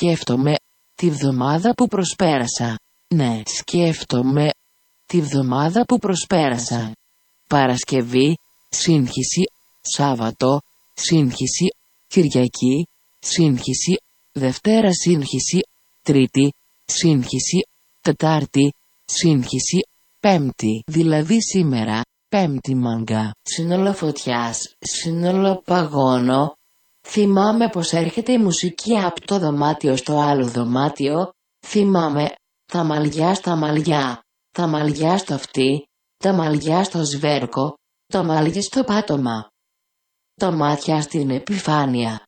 σκέφτομαι τη βδομάδα που προσπέρασα. Ναι, σκέφτομαι τη βδομάδα που προσπέρασα. Παρασκευή, σύγχυση, Σάββατο, σύγχυση, Κυριακή, σύγχυση, Δευτέρα σύγχυση, Τρίτη, σύγχυση, Τετάρτη, σύγχυση, Πέμπτη. Δηλαδή σήμερα, Πέμπτη μαγκά. Σύνολο φωτιάς, σύνολο παγόνο. Θυμάμαι πως έρχεται η μουσική από το δωμάτιο στο άλλο δωμάτιο. Θυμάμαι, τα μαλλιά στα μαλλιά, τα μαλλιά στο αυτή, τα μαλλιά στο σβέρκο, το μαλλί στο πάτωμα. Τα μάτια στην επιφάνεια.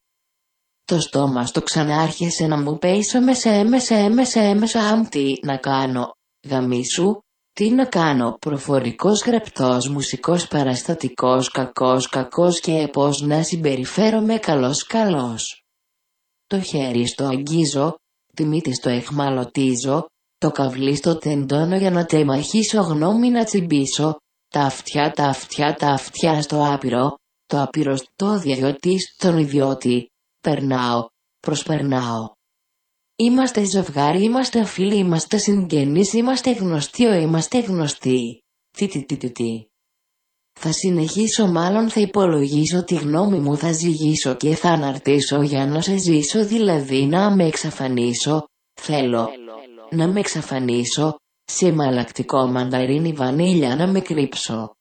Το στόμα στο ξανάρχισε να μου πέισω μέσα έμεσα έμεσα έμεσα αμ τι να κάνω, γαμίσου, τι να κάνω προφορικός γραπτός μουσικός παραστατικός κακός κακός και πώς να συμπεριφέρομαι καλός καλός. Το χέρι στο αγγίζω, τη μύτη στο εχμαλωτίζω, το καβλί στο τεντώνω για να τεμαχίσω γνώμη να τσιμπήσω, τα αυτιά τα αυτιά τα αυτιά στο άπειρο, το άπειρο στο διαδιωτή στον ιδιώτη, περνάω, προσπερνάω. Είμαστε ζευγάρι, είμαστε φίλοι, είμαστε συγγενείς, είμαστε γνωστοί, ο είμαστε γνωστοί. Τι τι τι τι τι. Θα συνεχίσω μάλλον θα υπολογίσω τη γνώμη μου θα ζυγίσω και θα αναρτήσω για να σε ζήσω δηλαδή να με εξαφανίσω, θέλω να με εξαφανίσω, σε μαλακτικό μανταρίνι βανίλια να με κρύψω.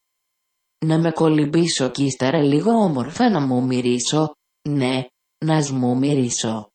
Να με κολυμπήσω κι ύστερα λίγο όμορφα να μου μυρίσω, ναι, να μου μυρίσω.